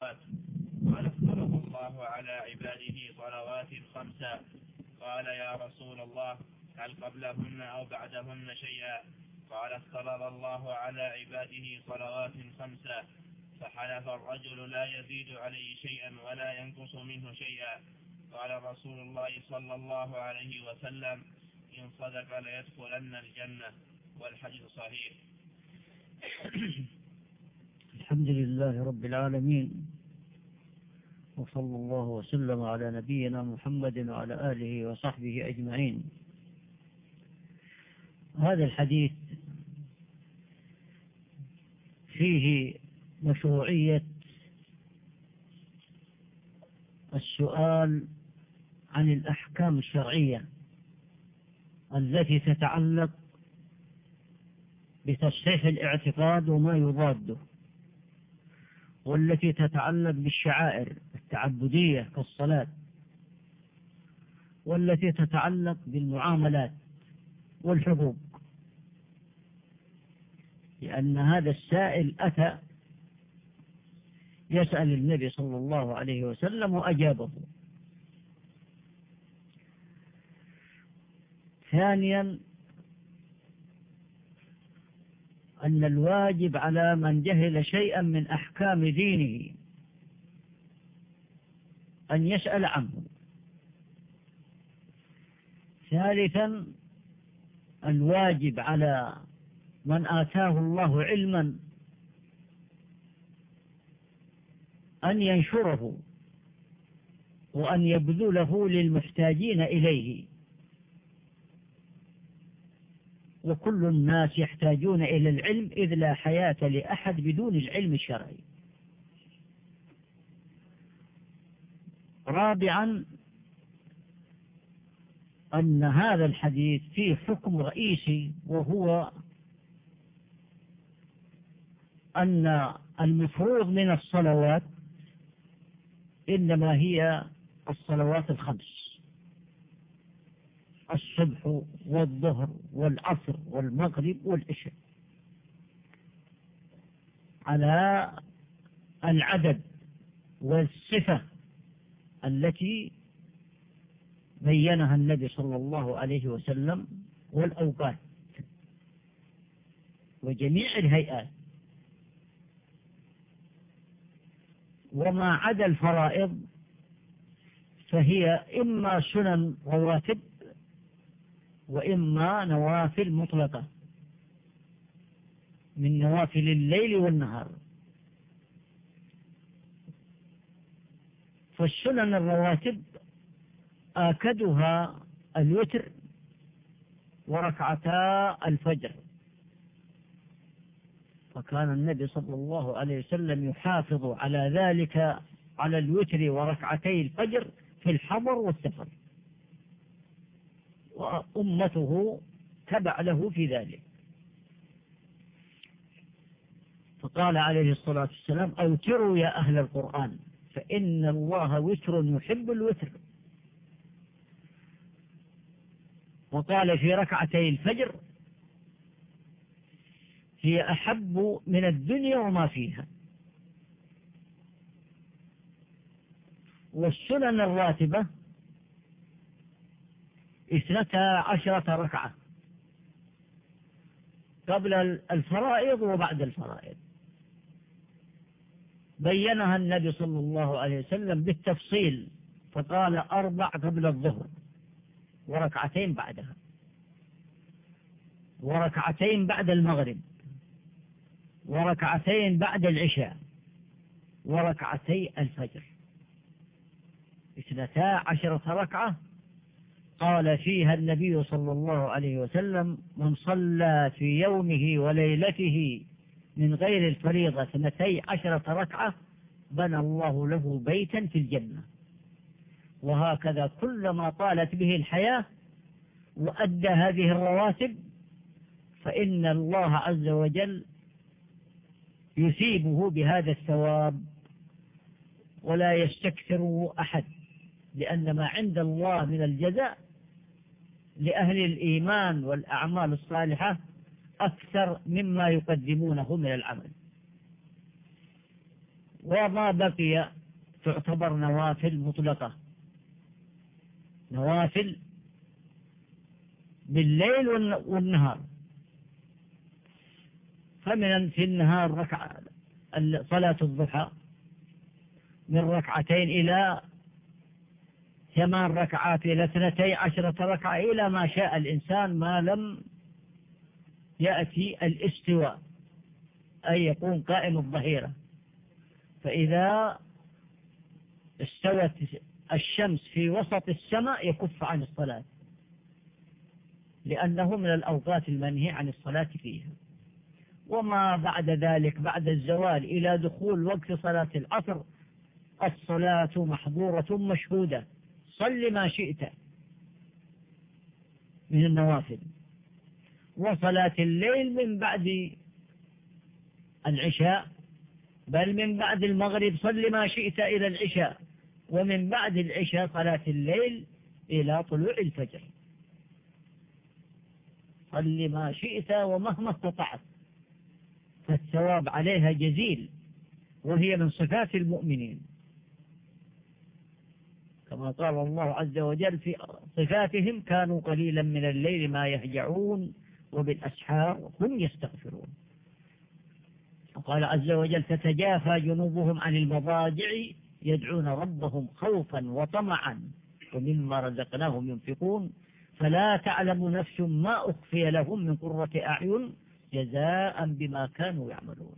قال افترض الله على عباده صلوات خمسا قال يا رسول الله هل قبلهن أو بعدهن شيئا؟ قال افترض الله على عباده صلوات خمسا فحلف الرجل لا يزيد عليه شيئا ولا ينقص منه شيئا. قال رسول الله صلى الله عليه وسلم إن صدق ليدخلن الجنة. والحديث صحيح. الحمد لله رب العالمين وصلى الله وسلم على نبينا محمد وعلى آله وصحبه أجمعين. هذا الحديث فيه مشروعية السؤال عن الأحكام الشرعية التي تتعلق بتصحيح الاعتقاد وما يضاده. والتي تتعلق بالشعائر التعبدية كالصلاة والتي تتعلق بالمعاملات والحقوق. لأن هذا السائل أتى يسأل النبي صلى الله عليه وسلم وأجابه. ثانيا أن الواجب على من جهل شيئا من أحكام دينه أن يسأل عنه. ثالثا الواجب على من آتاه الله علما أن ينشره وأن يبذله للمحتاجين إليه. وكل الناس يحتاجون إلى العلم إذ لا حياة لأحد بدون العلم الشرعي. رابعا أن هذا الحديث فيه حكم رئيسي وهو أن المفروض من الصلوات إنما هي الصلوات الخمس. الصبح والظهر والعصر والمغرب والعشاء. على العدد والصفة التي بينها النبي صلى الله عليه وسلم والأوقات وجميع الهيئات. وما عدا الفرائض فهي إما سنن رواتب وإما نوافل مطلقة. من نوافل الليل والنهار. فالسنن الرواتب آكدها الوتر وركعتا الفجر. فكان النبي صلى الله عليه وسلم يحافظ على ذلك على الوتر وركعتي الفجر في الحضر والسفر. وأمته تبع له في ذلك. فقال عليه الصلاة والسلام أوتروا يا أهل القرآن فإن الله وتر يحب الوتر. وقال في ركعتي الفجر هي أحب من الدنيا وما فيها. والسنن الراتبة اثنتا عشرة ركعة. قبل الفرائض وبعد الفرائض. بينها النبي صلى الله عليه وسلم بالتفصيل فقال أربع قبل الظهر وركعتين بعدها. وركعتين بعد المغرب. وركعتين بعد العشاء. وركعتي الفجر. اثنتا عشرة ركعة قال فيها النبي صلى الله عليه وسلم من صلى في يومه وليلته من غير الفريضة اثنتي عشرة ركعة بنى الله له بيتا في الجنة. وهكذا كلما طالت به الحياة وأدى هذه الرواتب فإن الله عز وجل يثيبه بهذا الثواب ولا يستكثر أحد لأن ما عند الله من الجزاء لأهل الإيمان والأعمال الصالحة أكثر مما يقدمونه من العمل. وما بقي تعتبر نوافل مطلقة. نوافل بالليل والنهار. فمن في النهار ركعة صلاة الضحى من ركعتين إلى ثمان ركعات إلى اثنتي عشرة ركعة إلى ما شاء الإنسان ما لم يأتي الاستواء أي يكون قائم الظهيرة. فإذا استوت الشمس في وسط السماء يكف عن الصلاة لأنه من الأوقات المنهي عن الصلاة فيها. وما بعد ذلك بعد الزوال إلى دخول وقت صلاة العصر الصلاة محظورة مشهودة. صل ما شئت من النوافل. وصلاة الليل من بعد العشاء بل من بعد المغرب صل ما شئت إلى العشاء. ومن بعد العشاء صلاة الليل إلى طلوع الفجر. صل ما شئت ومهما استطعت فالثواب عليها جزيل وهي من صفات المؤمنين. كما قال الله عز وجل في صفاتهم كانوا قليلا من الليل ما يهجعون وبالأسحار هم يستغفرون. قال عز وجل تتجافى جنوبهم عن المضاجع يدعون ربهم خوفا وطمعا ومما رزقناهم ينفقون. فلا تعلم نفس ما أخفي لهم من قرة أعين جزاء بما كانوا يعملون.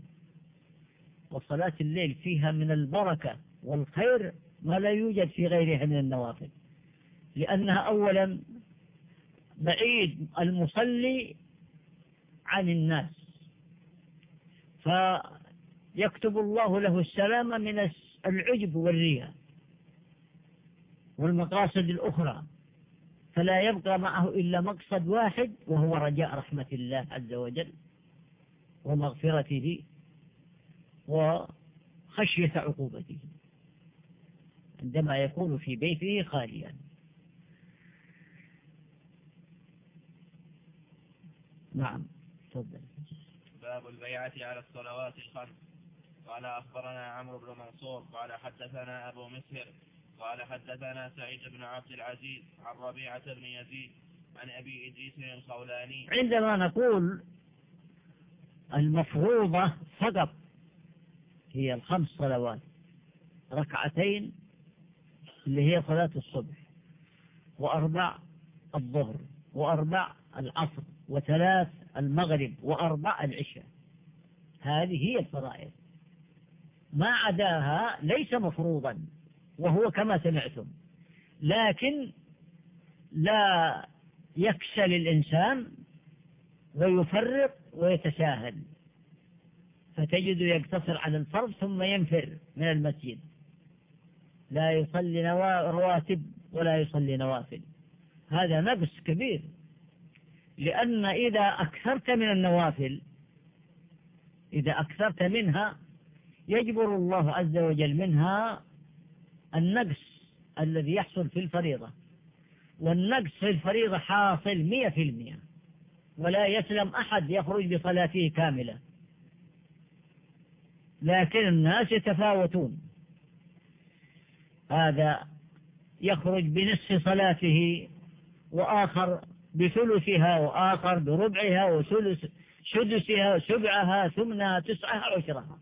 وصلاة الليل فيها من البركة والخير ما لا يوجد في غيرها من النوافل لأنها أولا بعيد المصلي عن الناس. فيكتب الله له السلامة من العجب والرياء والمقاصد الأخرى. فلا يبقى معه إلا مقصد واحد وهو رجاء رحمة الله عز وجل ومغفرته وخشية عقوبته. عندما يكون في بيته خاليا. نعم تفضل. باب البيعة على الصلوات الخمس. قال أخبرنا عمرو بن منصور قال حدثنا أبو مسهر قال حدثنا سعيد بن عبد العزيز عن ربيعة بن يزيد عن أبي إدريس الخولاني. عندما نقول المفروضة فقط هي الخمس صلوات ركعتين اللي هي صلاة الصبح وأربع الظهر وأربع العصر وثلاث المغرب وأربع العشاء. هذه هي الفرائض. ما عداها ليس مفروضا وهو كما سمعتم. لكن لا يكسل الإنسان ويفرط ويتساهل. فتجد يقتصر على الفرض ثم ينفر من المسجد. لا يصلي رواتب ولا يصلي نوافل. هذا نقص كبير. لأن إذا أكثرت من النوافل إذا أكثرت منها يجبر الله عز وجل منها النقص الذي يحصل في الفريضة. والنقص في الفريضة حاصل مية في المية. ولا يسلم أحد يخرج بصلاته كاملة. لكن الناس يتفاوتون. هذا يخرج بنصف صلاته وآخر بثلثها وآخر بربعها وثلث سدسها سبعها ثمنها تسعها عشرها.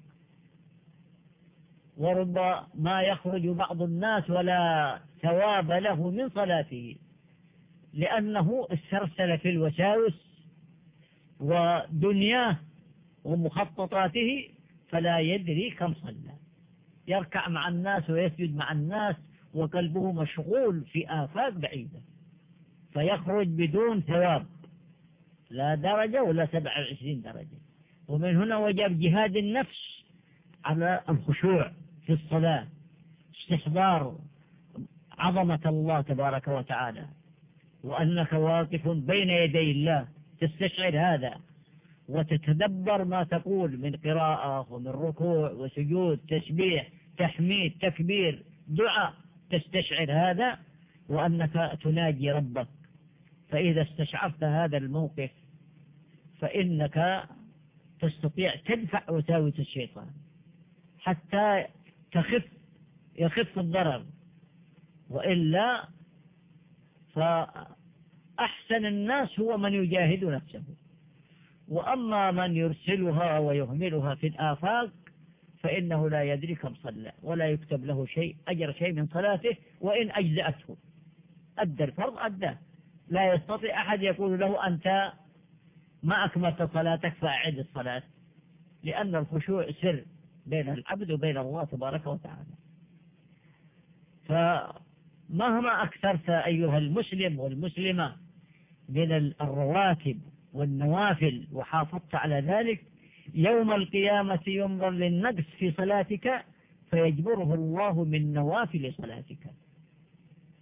وربما يخرج بعض الناس ولا ثواب له من صلاته لأنه استرسل في الوساوس ودنياه ومخططاته فلا يدري كم صلى. يركع مع الناس ويسجد مع الناس وقلبه مشغول في آفاق بعيدة. فيخرج بدون ثواب. لا درجة ولا سبع وعشرين درجة. ومن هنا وجب جهاد النفس على الخشوع في الصلاة. استحضار عظمة الله تبارك وتعالى. وأنك واقف بين يدي الله. تستشعر هذا. وتتدبر ما تقول من قراءة ومن ركوع وسجود تسبيح. تحميد تكبير دعاء تستشعر هذا وأنك تناجي ربك. فإذا استشعرت هذا الموقف فإنك تستطيع تدفع وساوس الشيطان حتى تخف يخف الضرر. وإلا فأحسن الناس هو من يجاهد نفسه. وأما من يرسلها ويهملها في الآفاق فإنه لا يدري كم صلى ولا يكتب له شيء أجر شيء من صلاته وإن أجزأته. أدى الفرض أداه. لا يستطيع أحد يقول له أنت ما أكملت صلاتك فأعد الصلاة. لأن الخشوع سر بين العبد وبين الله تبارك وتعالى. فمهما أكثرت أيها المسلم والمسلمة من الرواتب والنوافل وحافظت على ذلك يوم القيامة ينظر للنقص في صلاتك فيجبره الله من نوافل صلاتك.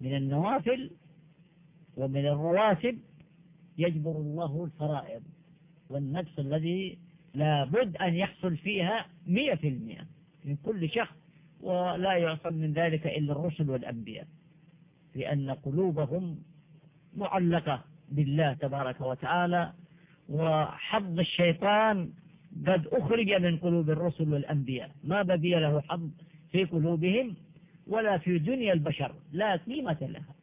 من النوافل ومن الرواتب يجبر الله الفرائض. والنقص الذي لابد أن يحصل فيها مية في المئة من كل شخص ولا يعصم من ذلك إلا الرسل والأنبياء. لأن قلوبهم معلقة بالله تبارك وتعالى وحظ الشيطان قد أخرج من قلوب الرسل والأنبياء. ما بقي له حظ في قلوبهم ولا في دنيا البشر لا قيمة لها.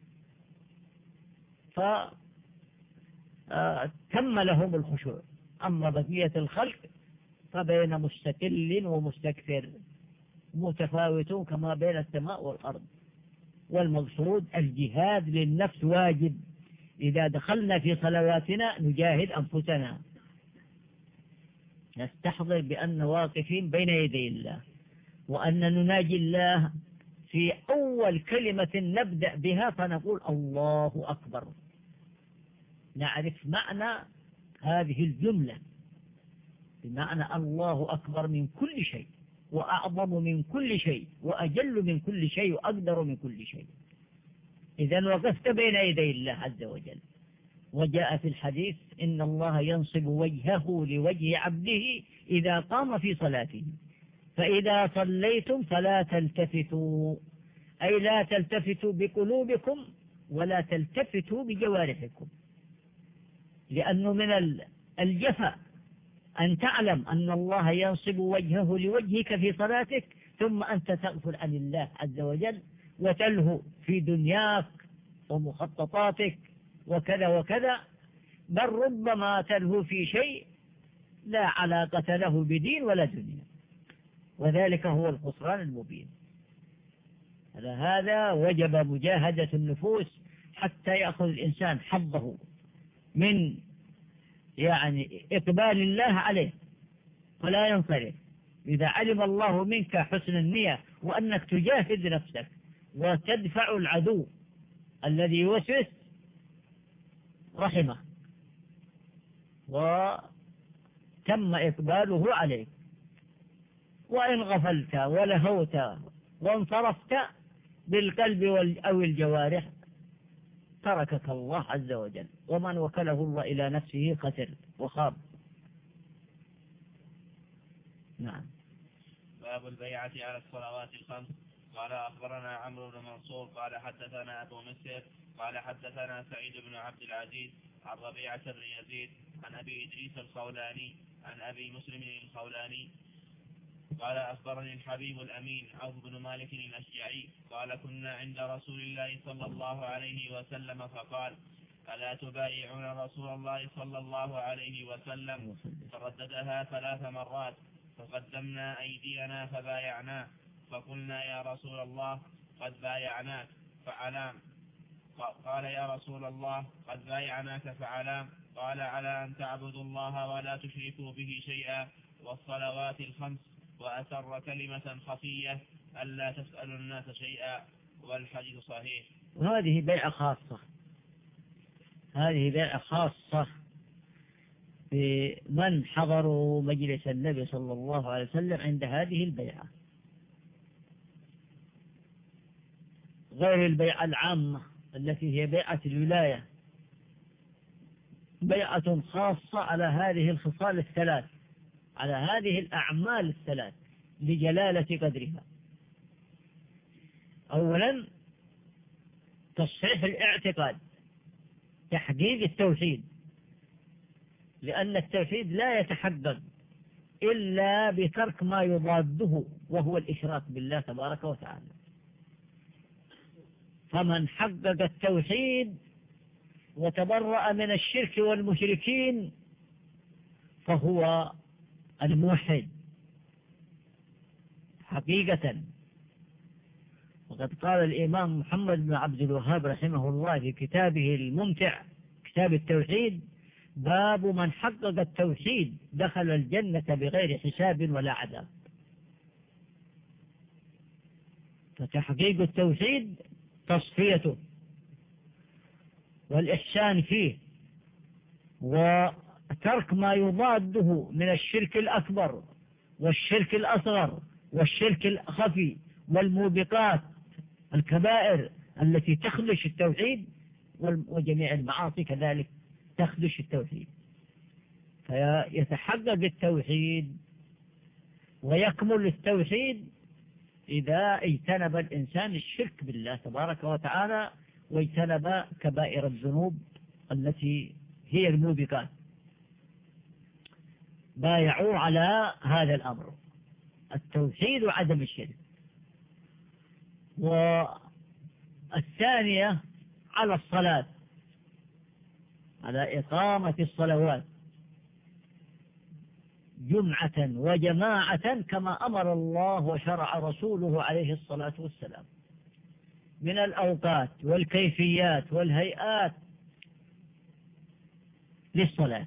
فتم لهم الخشوع. أما بقية الخلق فبين مستقل ومستكثر متفاوتون كما بين السماء والأرض. والمقصود الجهاد للنفس واجب. إذا دخلنا في صلواتنا نجاهد أنفسنا. نستحضر بأن واقفين بين يدي الله وأن نناجي الله في أول كلمة نبدأ بها فنقول الله أكبر. نعرف معنى هذه الجملة بمعنى الله أكبر من كل شيء وأعظم من كل شيء وأجل من كل شيء وأقدر من كل شيء. إذا وقفت بين يدي الله عز وجل. وجاء في الحديث إن الله ينصب وجهه لوجه عبده إذا قام في صلاته. فإذا صليتم فلا تلتفتوا. أي لا تلتفتوا بقلوبكم ولا تلتفتوا بجوارحكم. لأنه من الجفا أن تعلم أن الله ينصب وجهه لوجهك في صلاتك ثم أنت تغفل عن الله عز وجل وتلهو في دنياك ومخططاتك وكذا وكذا بل ربما تلهو في شيء لا علاقة له بدين ولا دنيا. وذلك هو الخسران المبين. على هذا وجب مجاهدة النفوس حتى يأخذ الإنسان حظه من يعني إقبال الله عليه فلا ينصرف. إذا علم الله منك حسن النية وأنك تجاهد نفسك وتدفع العدو الذي يوسوس رحمه. وتم إقباله عليك. وإن غفلت ولهوت وانصرفت بالقلب أو الجوارح تركك الله عز وجل. ومن وكله الله إلى نفسه خسر وخاب. نعم. باب البيعة على الصلوات الخمس. قال أخبرنا عمرو بن منصور قال حدثنا أبو مسر قال حدثنا سعيد بن عبد العزيز عن ربيعة بن يزيد عن أبي إدريس الخولاني عن أبي مسلم الخولاني. قال أخبرني الحبيب الأمين عوف بن مالك الأشجعي قال كنا عند رسول الله صلى الله عليه وسلم فقال ألا تبايعون رسول الله صلى الله عليه وسلم؟ فرددها ثلاث مرات فقدمنا أيدينا فبايعناه. فقلنا يا رسول الله قد بايعناك فعلام. قال يا رسول الله قد بايعناك فعلام. قال على أن تعبدوا الله ولا تشركوا به شيئا والصلوات الخمس وأسر كلمة خفية ألا تسألوا الناس شيئا والحديث صحيح. وهذه بيعة خاصة. هذه بيعة خاصة بمن حضروا مجلس النبي صلى الله عليه وسلم عند هذه البيعة. غير البيعة العامة التي هي بيعة الولاية. بيعة خاصة على هذه الخصال الثلاث على هذه الأعمال الثلاث لجلالة قدرها. أولا تصحيح الاعتقاد تحقيق التوحيد لأن التوحيد لا يتحقق إلا بترك ما يضاده وهو الإشراك بالله تبارك وتعالى. فمن حقق التوحيد وتبرأ من الشرك والمشركين فهو الموحد. حقيقة. وقد قال الإمام محمد بن عبد الوهاب رحمه الله في كتابه الممتع كتاب التوحيد باب من حقق التوحيد دخل الجنة بغير حساب ولا عذاب. فتحقيق التوحيد تصفيته والإحسان فيه وترك ما يضاده من الشرك الأكبر والشرك الأصغر والشرك الخفي والموبقات الكبائر التي تخدش التوحيد وجميع المعاصي كذلك تخدش التوحيد. فيتحقق التوحيد ويكمل التوحيد إذا اجتنب الإنسان الشرك بالله تبارك وتعالى واجتنب كبائر الذنوب التي هي الموبقات. بايعوا على هذا الأمر. التوحيد وعدم الشرك. والثانية على الصلاة. على إقامة الصلوات. جمعة وجماعة كما أمر الله وشرع رسوله عليه الصلاة والسلام. من الأوقات والكيفيات والهيئات للصلاة.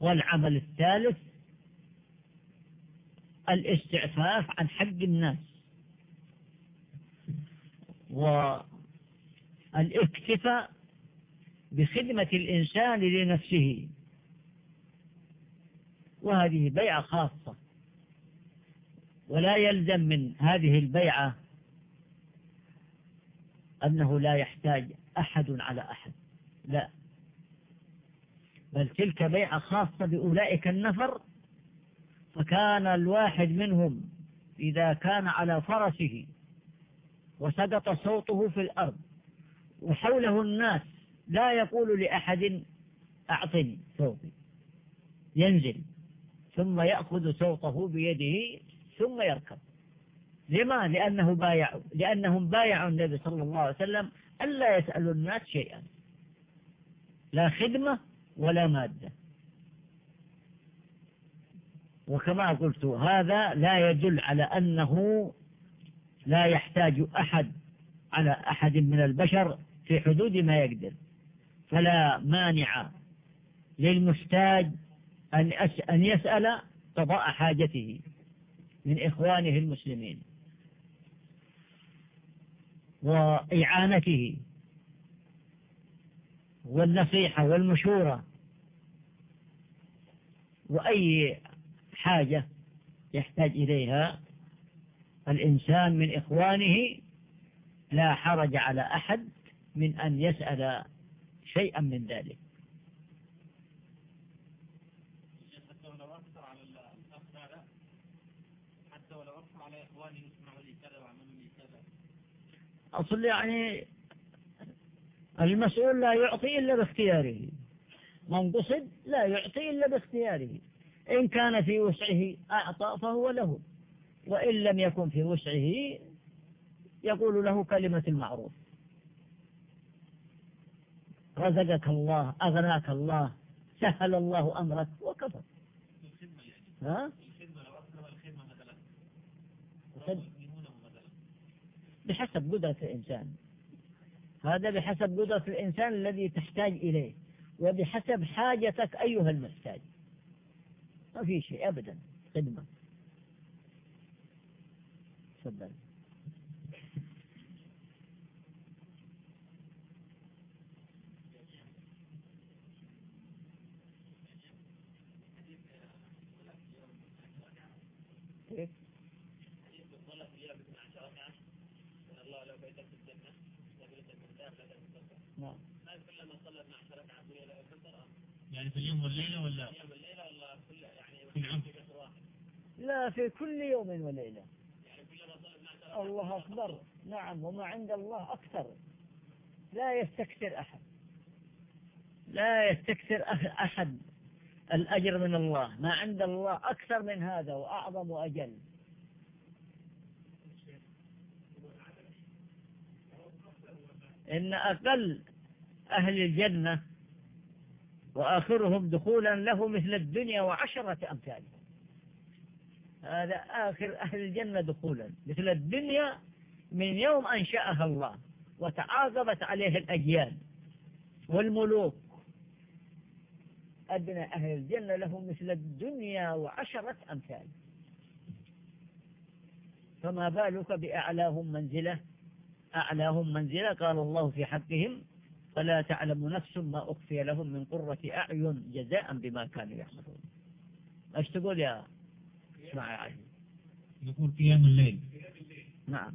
والعمل الثالث الاستعفاف عن حق الناس. والإكتفاء بخدمة الإنسان لنفسه. وهذه بيعة خاصة. ولا يلزم من هذه البيعة أنه لا يحتاج أحد على أحد. لا. بل تلك بيعة خاصة بأولئك النفر. فكان الواحد منهم إذا كان على فرسه وسقط صوته في الأرض وحوله الناس لا يقول لأحد أعطني صوتي. ينزل ثم يأخذ صوته بيده ثم يركب. لما؟ لأنه بايع لأنهم بايعوا النبي صلى الله عليه وسلم ألا يسألوا الناس شيئا. لا خدمة ولا مادة. وكما قلت هذا لا يدل على أنه لا يحتاج أحد على أحد من البشر في حدود ما يقدر. فلا مانع للمحتاج أن أن يسأل قضاء حاجته من إخوانه المسلمين وإعانته والنصيحة والمشورة وأي حاجة يحتاج إليها الإنسان من إخوانه لا حرج على أحد من أن يسأل شيئا من ذلك. أصل يعني المسؤول لا يعطي إلا باختياره. من قصد لا يعطي إلا باختياره. إن كان في وسعه أعطى فهو له. وإن لم يكن في وسعه يقول له كلمة المعروف. رزقك الله أغناك الله سهل الله أمرك وكفى ها؟ بحسب قدرة الإنسان. هذا بحسب قدرة الإنسان الذي تحتاج إليه وبحسب حاجتك أيها المحتاج. ما في شيء أبدا خدمة. تفضل. نعم. يعني في اليوم والليلة ولا لا في كل يوم وليلة. الله أكبر. نعم وما عند الله أكثر. لا يستكثر أحد. لا يستكثر أحد الأجر من الله. ما عند الله أكثر من هذا وأعظم وأجل. إن أقل أهل الجنة وآخرهم دخولا له مثل الدنيا وعشرة أمثالها هذا آخر أهل الجنة دخولا. مثل الدنيا من يوم أنشأها الله وتعاقبت عليه الأجيال والملوك. أدنى أهل الجنة له مثل الدنيا وعشرة أمثال. فما بالك بأعلاهم منزلة؟ أعلاهم منزلة قال الله في حقهم فلا تعلم نفس ما أخفي لهم من قرة أعين جزاء بما كانوا يعملون إيش تقول يا اسمع يا عزيز نقول قيام الليل. نعم.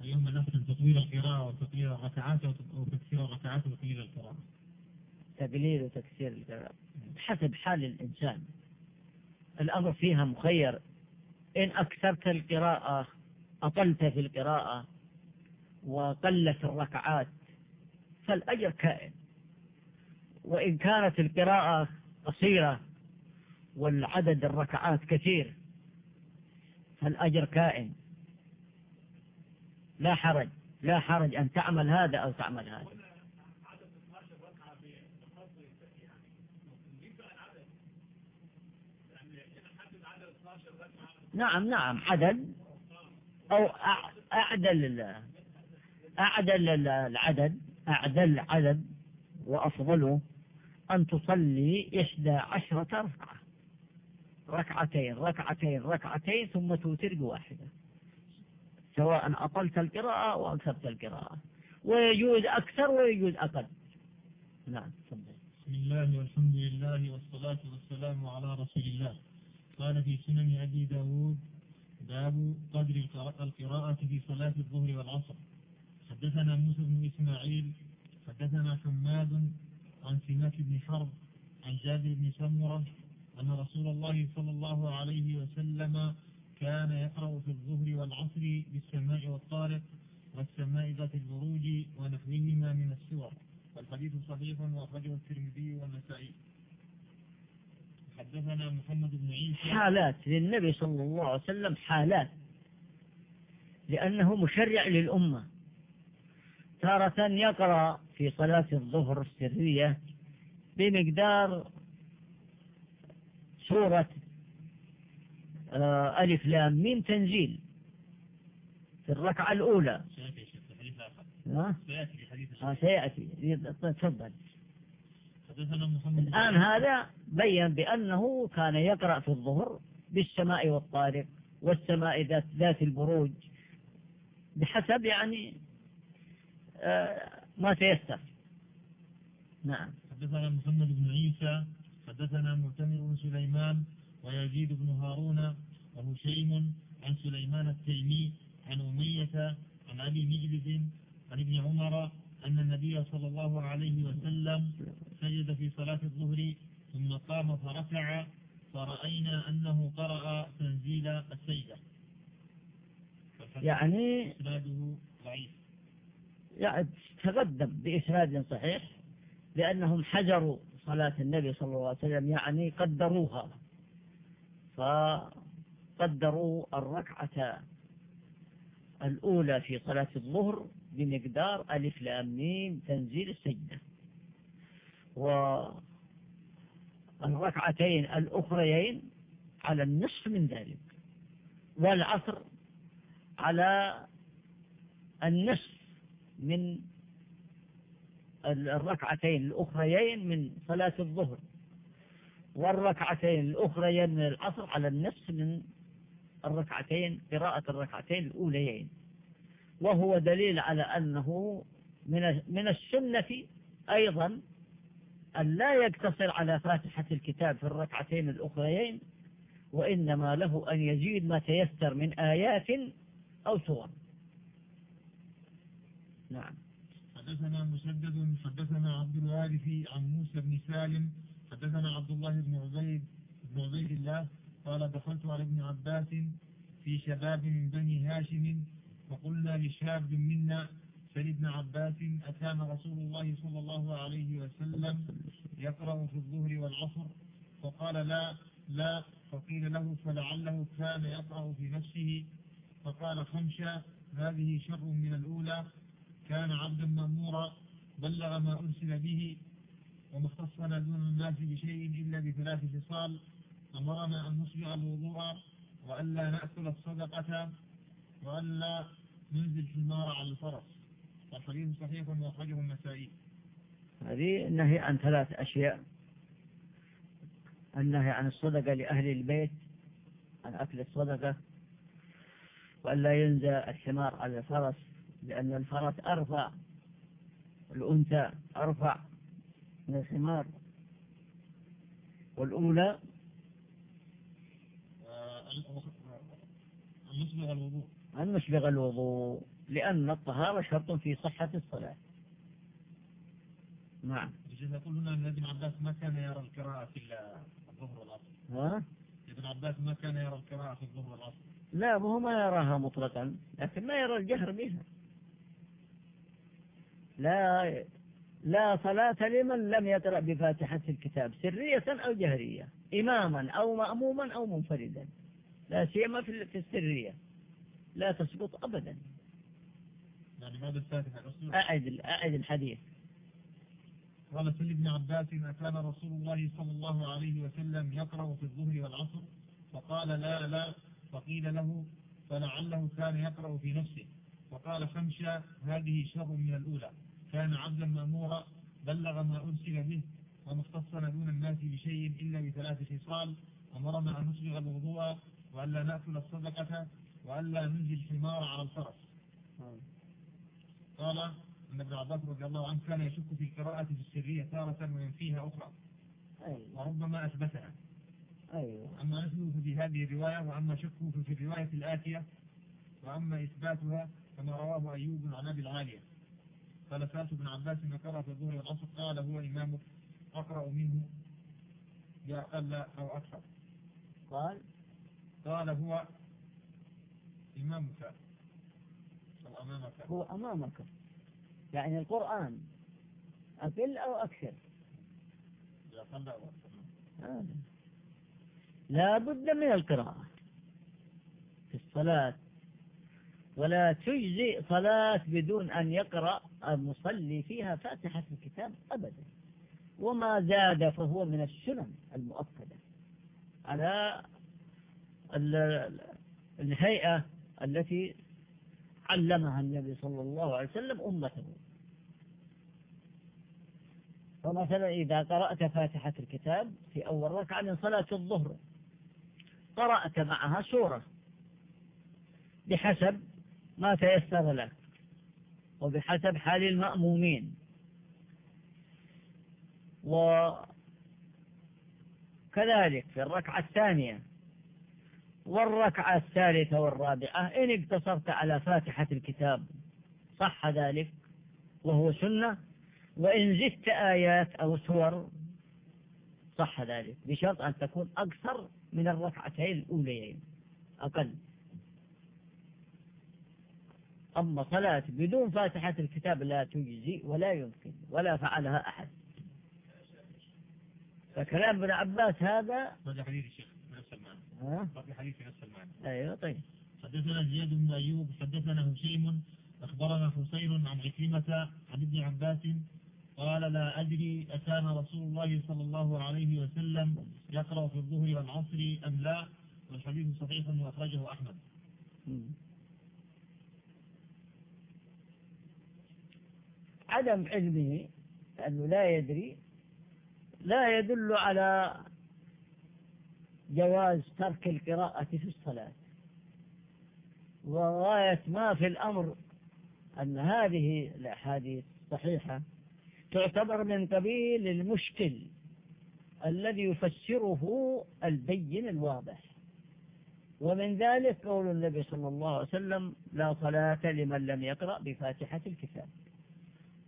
اليوم نحن تطويل القراءة وتطويل الركعات وتكسير الركعات وتقليل القراءة. تقليل وتكسير القراءة. حسب حال الإنسان. الأمر فيها مخير. إن أكثرت القراءة أطلت في القراءة وقلت الركعات فالأجر كائن. وإن كانت القراءة قصيرة والعدد الركعات كثير فالأجر كائن. لا حرج لا حرج أن تعمل هذا أو تعمل هذا. نعم نعم عدد أو أعدل أعدل العدد أعدل عدد وأفضله أن تصلي إحدى عشرة ركعة. ركعتين ركعتين ركعتين ثم توتر بواحدة. سواء أطلت القراءة أو أكثرت القراءة. ويجوز أكثر ويجوز أقل. نعم بسم الله والحمد لله والصلاة والسلام على رسول الله. قال في سنن أبي داود باب قدر القراءة في صلاة الظهر والعصر. حدثنا موسى بن إسماعيل حدثنا حماد عن سماك بن حرب عن جابر بن سمرة أن رسول الله صلى الله عليه وسلم كان يقرأ في الظهر والعصر بالسماء والطارق والسماء ذات البروج ونحوهما من السور. والحديث صحيح وأخرجه الترمذي والنسائي. حدثنا محمد بن عيسى. حالات للنبي صلى الله عليه وسلم حالات. لأنه مشرع للأمة. تارة يقرأ في صلاة الظهر السرية بمقدار سورة آه، ألف لام ميم تنزيل في الركعة الأولى. سيأتي تفضل. الآن هذا بين بأنه كان يقرأ في الظهر بالسماء والطارق والسماء ذات, ذات البروج بحسب يعني آه، ما تيسر. نعم. حدثنا محمد بن عيسى حدثنا معتمر بن سليمان ويزيد بن هارون وهشيم عن سليمان التيمي عن أمية عن أبي مجلس عن ابن عمر أن النبي صلى الله عليه وسلم سجد في صلاة الظهر ثم قام فركع فرأينا أنه قرأ تنزيل السيدة يعني إسناده ضعيف. يعني تقدم بإسناد صحيح لأنهم حجروا صلاة النبي صلى الله عليه وسلم يعني قدروها. فقدروا الركعة الأولى في صلاة الظهر بمقدار ألف لام ميم تنزيل السجدة. والركعتين الأخريين على النصف من ذلك والعصر على النصف من الركعتين الأخريين من صلاة الظهر والركعتين الأخريين من العصر على النصف من الركعتين قراءة الركعتين الأوليين. وهو دليل على أنه من من السنة أيضا أن لا يقتصر على فاتحة الكتاب في الركعتين الأخريين وإنما له أن يزيد ما تيسر من آيات أو سور. نعم. حدثنا مسدد حدثنا عبد الوارث عن موسى بن سالم حدثنا عبد الله بن عبيد بن عبيد الله قال دخلت على ابن عباس في شباب من بني هاشم فقلنا لشاب منا سل ابن عباس أتانا رسول الله صلى الله عليه وسلم يقرأ في الظهر والعصر فقال لا لا فقيل له فلعله كان يقرأ في نفسه فقال خمشة هذه شر من الأولى كان عبدا مأمورا بلغ ما أرسل به وما اختصنا دون الناس بشيء إلا بثلاث خصال أمرنا أن نصبغ الوضوء وألا نأكل الصدقة وألا ننزل في النار على الفرس. والحديث صحيح وأخرجه النسائي. هذه النهي عن ثلاث أشياء. النهي عن الصدقة لأهل البيت عن أكل الصدقة وألا ينزل الحمار على الفرس لأن الفرس أرفع الأنثى أرفع من الحمار والأولى المسبغ الوضوء. أن نسبغ الوضوء. لأن الطهارة شرط في صحة الصلاة. نعم. يقول هنا أن ابن عباس ما كان يرى القراءة في الظهر والعصر. ها؟ ابن عباس ما كان يرى القراءة في الظهر والعصر. لا هو ما يراها مطلقا لكن ما يرى الجهر بها. لا لا صلاة لمن لم يقرأ بفاتحة الكتاب سرية أو جهرية إماما أو مأموما أو منفردا. لا سيما في السرية. لا تسقط أبدا. يعني الفاتحة أعد أعد الحديث. قال سل ابن عباس ما كان رسول الله صلى الله عليه وسلم يقرأ في الظهر والعصر فقال لا لا فقيل له فلعله كان يقرأ في نفسه. فقال خمشة هذه شر من الأولى. كان عبدا مأمورا بلغ ما أرسل به وما اختصنا دون الناس بشيء إلا بثلاث خصال. أمرنا أن نصبغ الوضوء وألا نأكل الصدقة وألا ننزل الحمار على الفرس. قال أن ابن عباس رضي الله عنه كان يشك في القراءة في السرية تارة وينفيها أخرى. أيوة. وربما أثبتها. أيوة. أما نفيه في هذه الرواية وأما شكه في الرواية الآتية وأما إثباتها كما رواه أيوب عن أبي العالية. قال سألت ابن عباس ما قرأ في الظهر والعصر. قال هو إمامك أقرأ منه بأقل أو أكثر. قال؟ قال هو إمامك هو أمامك. يعني القرآن أقل أو أكثر. أكثر لا بد من القراءة في الصلاة. ولا تجزي صلاة بدون أن يقرأ المصلي فيها فاتحة الكتاب أبدا. وما زاد فهو من السنن المؤكدة. على الهيئة التي علمها النبي صلى الله عليه وسلم أمته. فمثلا إذا قرأت فاتحة الكتاب في أول ركعة من صلاة الظهر قرأت معها سورة بحسب ما تيسر لك وبحسب حال المأمومين. وكذلك في الركعة الثانية والركعة الثالثة والرابعة إن اقتصرت على فاتحة الكتاب صح ذلك وهو سنة وإن زدت آيات أو سور صح ذلك بشرط أن تكون أكثر من الركعتين الأوليين أقل. أما صلاة بدون فاتحة الكتاب لا تجزي ولا يمكن ولا فعلها أحد. فكلام ابن عباس هذا هذا حديث الشيخ. ها؟ حديث نفس المعنى. أيوة طيب. حدثنا زياد بن أيوب حدثنا هشيم أخبرنا حسين عن عكرمة عن ابن عباس قال لا أدري أكان رسول الله صلى الله عليه وسلم يقرأ في الظهر والعصر أم لا والحديث صحيح وأخرجه أحمد. عدم علمه أنه لا يدري لا يدل على جواز ترك القراءة في الصلاة. وغاية ما في الأمر أن هذه الأحاديث الصحيحة تعتبر من قبيل المشكل الذي يفسره البين الواضح. ومن ذلك قول النبي صلى الله عليه وسلم لا صلاة لمن لم يقرأ بفاتحة الكتاب.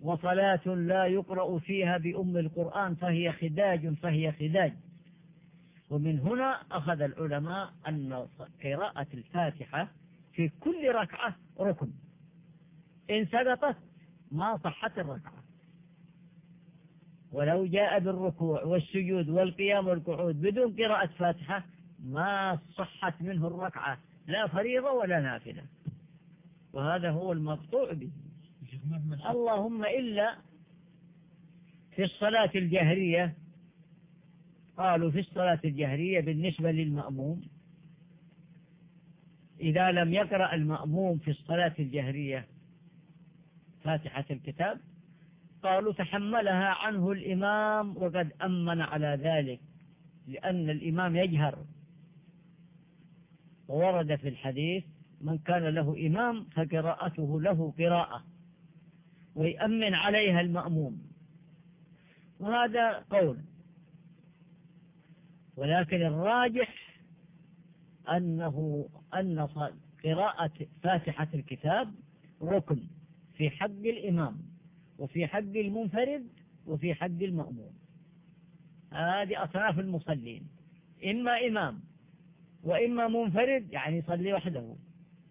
وصلاة لا يقرأ فيها بأم القرآن فهي خداج فهي خداج. ومن هنا أخذ العلماء أن قراءة الفاتحة في كل ركعة ركن. إن سقطت ما صحت الركعة. ولو جاء بالركوع والسجود والقيام والقعود بدون قراءة فاتحة ما صحت منه الركعة. لا فريضة ولا نافلة. وهذا هو المقطوع به. اللهم إلا في الصلاة الجهرية قالوا في الصلاة الجهرية بالنسبة للمأموم. إذا لم يقرأ المأموم في الصلاة الجهرية فاتحة الكتاب قالوا تحملها عنه الإمام وقد أمن على ذلك لأن الإمام يجهر. وورد في الحديث من كان له إمام فقراءته له قراءة ويأمن عليها المأموم. وهذا قول. ولكن الراجح أنه أن قراءة فاتحة الكتاب ركن في حق الإمام وفي حق المنفرد وفي حق المأموم. هذه أصناف المصلين. إما إمام وإما منفرد يعني يصلي وحده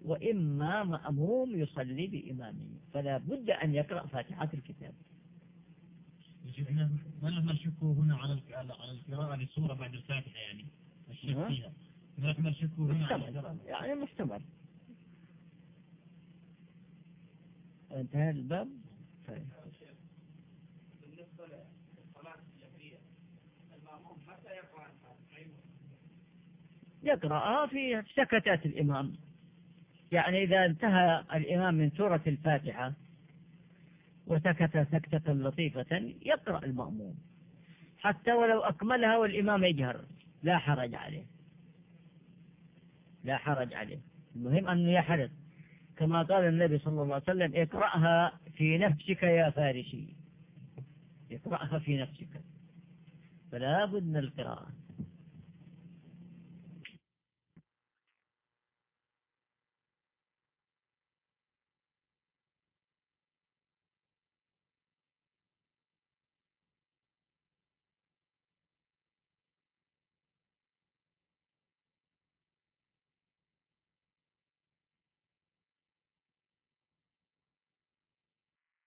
وإما مأموم يصلي بإمامه. فلا بد أن يقرأ فاتحة الكتاب. ما لما الشكو هنا على على القراءة للسورة بعد الفاتحة يعني الشك فيها. ما الشكو هنا على يعني محتمل انتهى الباب؟ طيب. بالنسبة للصلاة الجهرية المأموم حتى يقرأ يقرأ في سكتات الإمام. يعني إذا انتهى الإمام من سورة الفاتحة وسكت سكتة لطيفة يقرأ المأموم. حتى ولو أكملها والإمام يجهر لا حرج عليه. لا حرج عليه. المهم أنه يحرص. كما قال النبي صلى الله عليه وسلم اقرأها في نفسك يا فارسي. اقرأها في نفسك. فلا بد من القراءة.